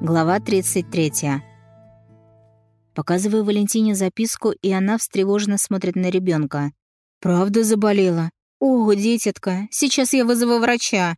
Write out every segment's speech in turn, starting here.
Глава 33. Показываю Валентине записку, и она встревоженно смотрит на ребенка. «Правда заболела? Ого, дитятка, сейчас я вызову врача».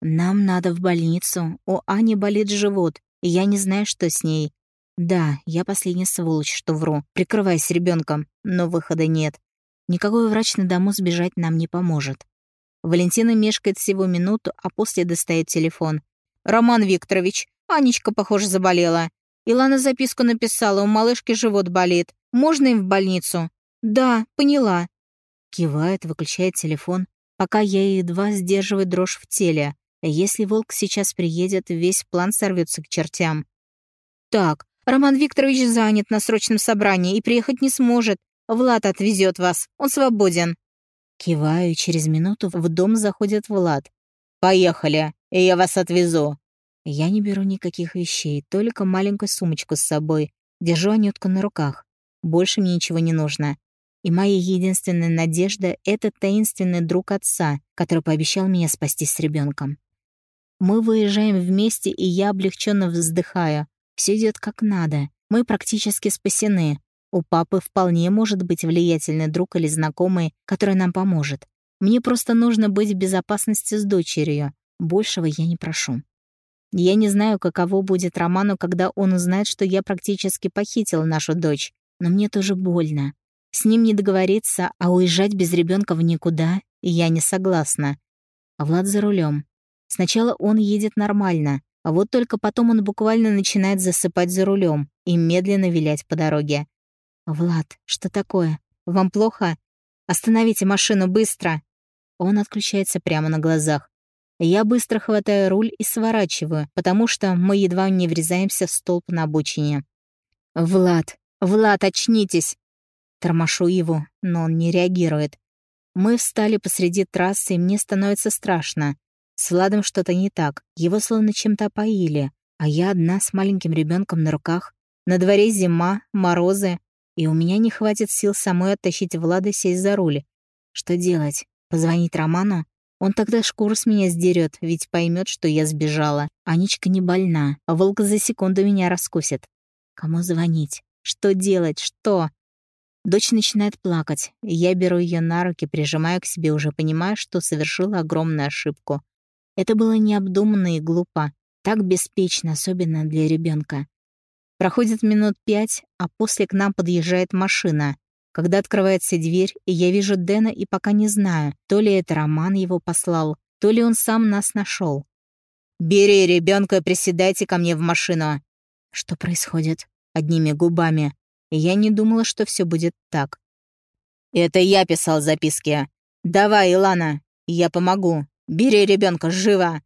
«Нам надо в больницу. У Ани болит живот, и я не знаю, что с ней. Да, я последняя сволочь, что вру. Прикрывайся ребенком, но выхода нет. Никакой врач на дому сбежать нам не поможет». Валентина мешкает всего минуту, а после достает телефон. «Роман Викторович, Анечка, похоже, заболела. Илана записку написала, у малышки живот болит. Можно им в больницу? Да, поняла. Кивает, выключает телефон, пока я едва сдерживаю дрожь в теле. Если волк сейчас приедет, весь план сорвется к чертям. Так, Роман Викторович занят на срочном собрании и приехать не сможет. Влад отвезет вас, он свободен. Киваю, через минуту в дом заходит Влад. «Поехали, и я вас отвезу». Я не беру никаких вещей, только маленькую сумочку с собой. Держу Анютку на руках. Больше мне ничего не нужно. И моя единственная надежда — это таинственный друг отца, который пообещал меня спасти с ребенком. Мы выезжаем вместе, и я облегченно вздыхаю. Все идет как надо. Мы практически спасены. У папы вполне может быть влиятельный друг или знакомый, который нам поможет. Мне просто нужно быть в безопасности с дочерью. Большего я не прошу. Я не знаю, каково будет Роману, когда он узнает, что я практически похитила нашу дочь. Но мне тоже больно. С ним не договориться, а уезжать без ребенка в никуда я не согласна. А Влад за рулем. Сначала он едет нормально, а вот только потом он буквально начинает засыпать за рулем и медленно вилять по дороге. «Влад, что такое? Вам плохо? Остановите машину быстро!» Он отключается прямо на глазах. Я быстро хватаю руль и сворачиваю, потому что мы едва не врезаемся в столб на обочине. «Влад! Влад, очнитесь!» Тормошу его, но он не реагирует. Мы встали посреди трассы, и мне становится страшно. С Владом что-то не так, его словно чем-то опоили, а я одна с маленьким ребенком на руках. На дворе зима, морозы, и у меня не хватит сил самой оттащить Влада сесть за руль. Что делать? Позвонить Роману? Он тогда шкуру с меня сдерет, ведь поймет, что я сбежала. Анечка не больна, а волк за секунду меня раскусит. Кому звонить? Что делать? Что? Дочь начинает плакать. Я беру ее на руки, прижимаю к себе, уже понимая, что совершила огромную ошибку. Это было необдуманно и глупо. Так беспечно, особенно для ребенка. Проходит минут пять, а после к нам подъезжает машина когда открывается дверь, и я вижу Дэна и пока не знаю, то ли это Роман его послал, то ли он сам нас нашел. «Бери ребенка и приседайте ко мне в машину!» Что происходит? Одними губами. я не думала, что все будет так. «Это я писал записки. Давай, Илана, я помогу. Бери ребенка живо!»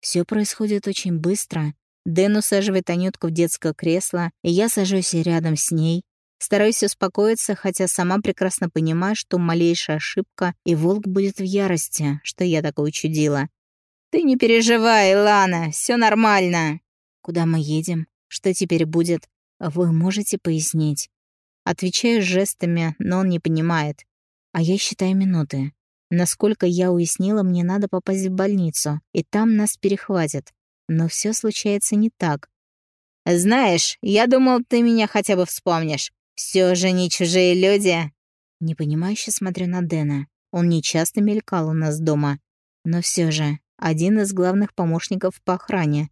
Все происходит очень быстро. Дэн усаживает Анютку в детское кресло, и я сажусь рядом с ней, Стараюсь успокоиться, хотя сама прекрасно понимаю, что малейшая ошибка, и волк будет в ярости, что я такое учудила. «Ты не переживай, Лана, все нормально». «Куда мы едем? Что теперь будет? Вы можете пояснить?» Отвечаю жестами, но он не понимает. А я считаю минуты. Насколько я уяснила, мне надо попасть в больницу, и там нас перехватят. Но все случается не так. «Знаешь, я думал, ты меня хотя бы вспомнишь. Все же не чужие люди. Непонимающе смотрю на Дэна. Он не часто мелькал у нас дома. Но все же один из главных помощников по охране.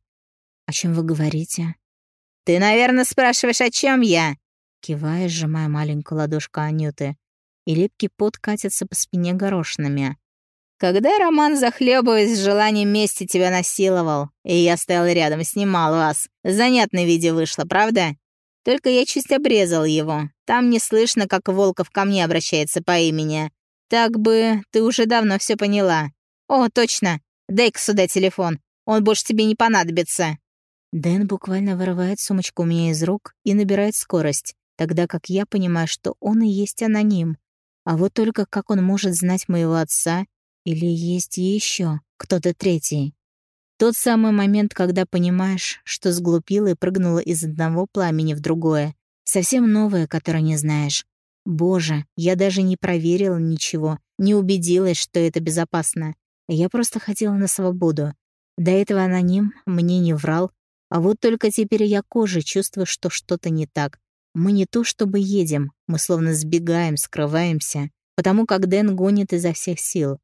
О чем вы говорите? Ты, наверное, спрашиваешь, о чем я? Кивая, сжимая маленькую ладошку Анюты. И липкий пот катится по спине горошинами. Когда Роман, захлебываясь желанием мести, тебя насиловал, и я стоял рядом, снимал вас. Занятное видео вышло, правда? Только я чуть обрезал его. Там не слышно, как Волков ко мне обращается по имени. Так бы ты уже давно все поняла. О, точно. Дай-ка сюда телефон. Он больше тебе не понадобится». Дэн буквально вырывает сумочку у меня из рук и набирает скорость, тогда как я понимаю, что он и есть аноним. А вот только как он может знать моего отца или есть еще кто-то третий? Тот самый момент, когда понимаешь, что сглупила и прыгнула из одного пламени в другое. Совсем новое, которое не знаешь. Боже, я даже не проверила ничего, не убедилась, что это безопасно. Я просто хотела на свободу. До этого аноним мне не врал. А вот только теперь я кожей чувствую, что что-то не так. Мы не то чтобы едем, мы словно сбегаем, скрываемся, потому как Дэн гонит изо всех сил.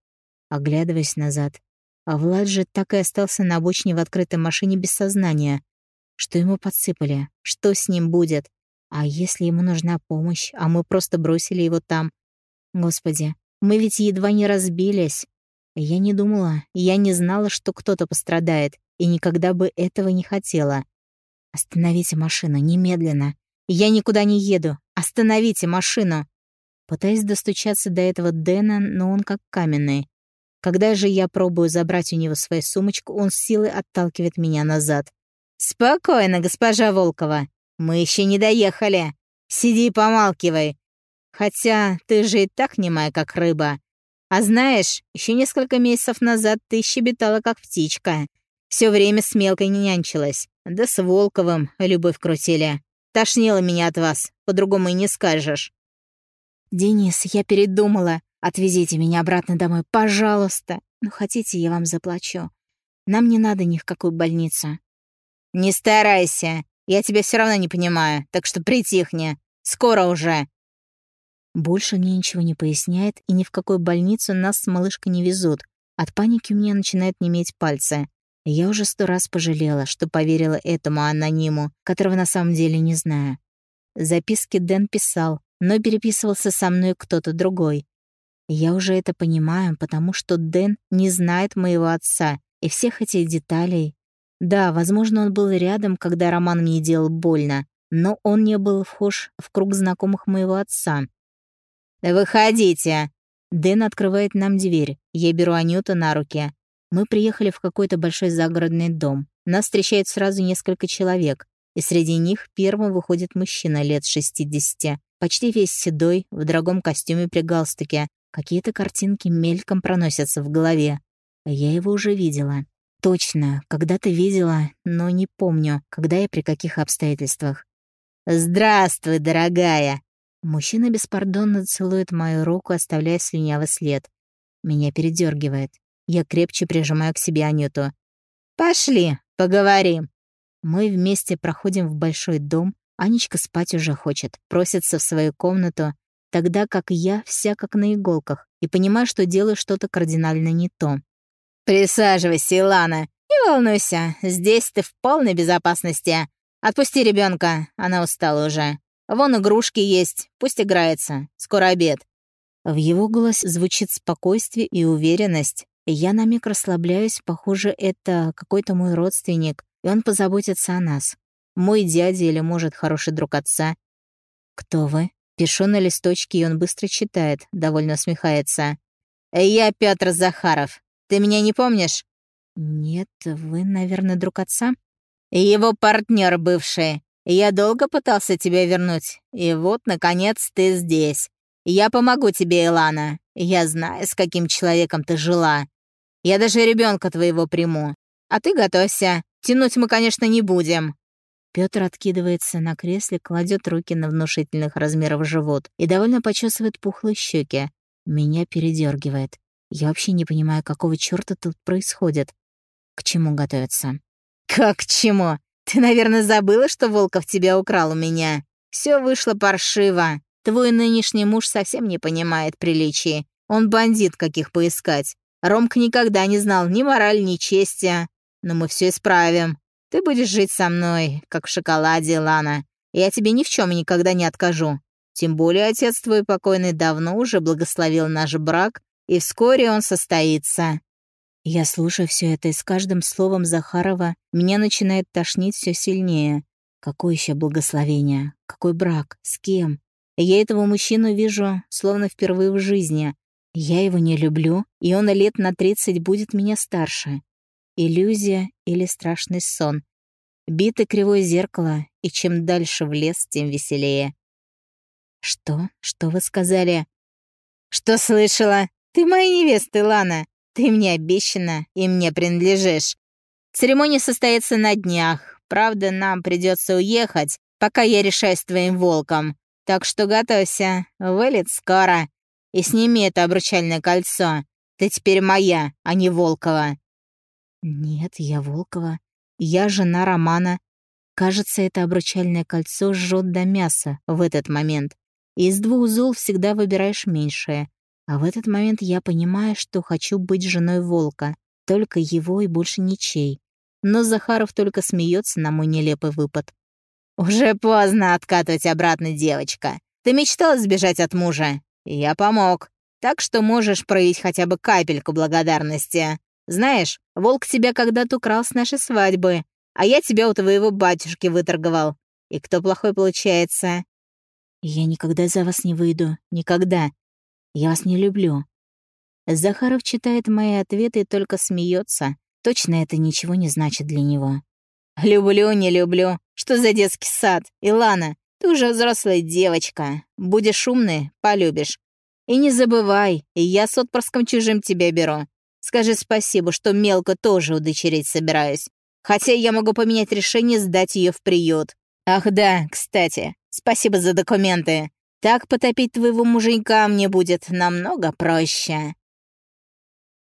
Оглядываясь назад, а Влад же так и остался на обочине в открытой машине без сознания. Что ему подсыпали? Что с ним будет? А если ему нужна помощь, а мы просто бросили его там? Господи, мы ведь едва не разбились. Я не думала, я не знала, что кто-то пострадает, и никогда бы этого не хотела. Остановите машину, немедленно. Я никуда не еду. Остановите машину. Пытаюсь достучаться до этого Дэна, но он как каменный. Когда же я пробую забрать у него свою сумочку, он с силой отталкивает меня назад. «Спокойно, госпожа Волкова. Мы еще не доехали. Сиди и помалкивай. Хотя ты же и так немая, как рыба. А знаешь, еще несколько месяцев назад ты щебетала, как птичка. Все время с мелкой не нянчилась. Да с Волковым любовь крутили. Тошнило меня от вас, по-другому и не скажешь». «Денис, я передумала. Отвезите меня обратно домой, пожалуйста. Ну, хотите, я вам заплачу. Нам не надо ни в какую больницу». «Не старайся. Я тебя все равно не понимаю, так что притихни. Скоро уже». Больше мне ничего не поясняет, и ни в какую больницу нас с малышкой не везут. От паники у меня начинают неметь пальцы. Я уже сто раз пожалела, что поверила этому анониму, которого на самом деле не знаю. Записки Дэн писал, но переписывался со мной кто-то другой. Я уже это понимаю, потому что Дэн не знает моего отца и всех этих деталей. Да, возможно, он был рядом, когда Роман мне делал больно, но он не был вхож в круг знакомых моего отца. «Выходите!» Дэн открывает нам дверь. Я беру Анюта на руки. Мы приехали в какой-то большой загородный дом. Нас встречает сразу несколько человек, и среди них первым выходит мужчина лет 60, почти весь седой, в дорогом костюме при галстуке. Какие-то картинки мельком проносятся в голове. Я его уже видела. Точно, когда-то видела, но не помню, когда и при каких обстоятельствах. «Здравствуй, дорогая!» Мужчина беспардонно целует мою руку, оставляя слюнявый след. Меня передергивает. Я крепче прижимаю к себе Анюту. «Пошли, поговорим». Мы вместе проходим в большой дом. Анечка спать уже хочет, просится в свою комнату, тогда как я вся как на иголках и понимаю, что делаю что-то кардинально не то. «Присаживайся, Илана. Не волнуйся, здесь ты в полной безопасности. Отпусти ребенка, она устала уже. Вон игрушки есть, пусть играется. Скоро обед». В его голос звучит спокойствие и уверенность, я на миг расслабляюсь, похоже, это какой-то мой родственник, и он позаботится о нас. Мой дядя или, может, хороший друг отца. «Кто вы?» Пишу на листочке, и он быстро читает, довольно усмехается. «Я Петр Захаров. Ты меня не помнишь?» «Нет, вы, наверное, друг отца?» «Его партнер бывший. Я долго пытался тебя вернуть, и вот, наконец, ты здесь. Я помогу тебе, Илана. Я знаю, с каким человеком ты жила. Я даже ребенка твоего приму. А ты готовься. Тянуть мы, конечно, не будем». Пётр откидывается на кресле, кладет руки на внушительных размеров живот и довольно почесывает пухлые щеки. Меня передергивает. Я вообще не понимаю, какого чёрта тут происходит. К чему готовиться? «Как к чему? Ты, наверное, забыла, что Волков тебя украл у меня? Все вышло паршиво. Твой нынешний муж совсем не понимает приличий. Он бандит, каких поискать. Ромка никогда не знал ни морали, ни чести. Но мы все исправим. Ты будешь жить со мной, как в шоколаде, Лана. Я тебе ни в чем никогда не откажу. Тем более отец твой покойный давно уже благословил наш брак, и вскоре он состоится». Я слушаю все это, и с каждым словом Захарова меня начинает тошнить все сильнее. Какое еще благословение? Какой брак? С кем? Я этого мужчину вижу словно впервые в жизни, я его не люблю, и он лет на тридцать будет меня старше. Иллюзия или страшный сон. Бито кривое зеркало, и чем дальше в лес, тем веселее. «Что? Что вы сказали?» «Что слышала? Ты моя невеста, Лана. Ты мне обещана и мне принадлежишь. Церемония состоится на днях. Правда, нам придется уехать, пока я решаюсь с твоим волком. Так что готовься, вылет скоро и сними это обручальное кольцо. Ты теперь моя, а не Волкова». «Нет, я Волкова. Я жена Романа. Кажется, это обручальное кольцо жжет до мяса в этот момент. Из двух зол всегда выбираешь меньшее. А в этот момент я понимаю, что хочу быть женой волка. Только его и больше ничей. Но Захаров только смеется на мой нелепый выпад. «Уже поздно откатывать обратно, девочка. Ты мечтала сбежать от мужа? Я помог. Так что можешь проявить хотя бы капельку благодарности. Знаешь, волк тебя когда-то украл с нашей свадьбы, а я тебя у твоего батюшки выторговал. И кто плохой получается?» «Я никогда за вас не выйду. Никогда. Я вас не люблю». Захаров читает мои ответы и только смеется. Точно это ничего не значит для него. «Люблю, не люблю. Что за детский сад? Илана, ты уже взрослая девочка. Будешь умной — полюбишь. И не забывай, я с отпрыском чужим тебя беру. Скажи спасибо, что мелко тоже удочерить собираюсь. Хотя я могу поменять решение сдать ее в приют. Ах да, кстати, спасибо за документы. Так потопить твоего муженька мне будет намного проще.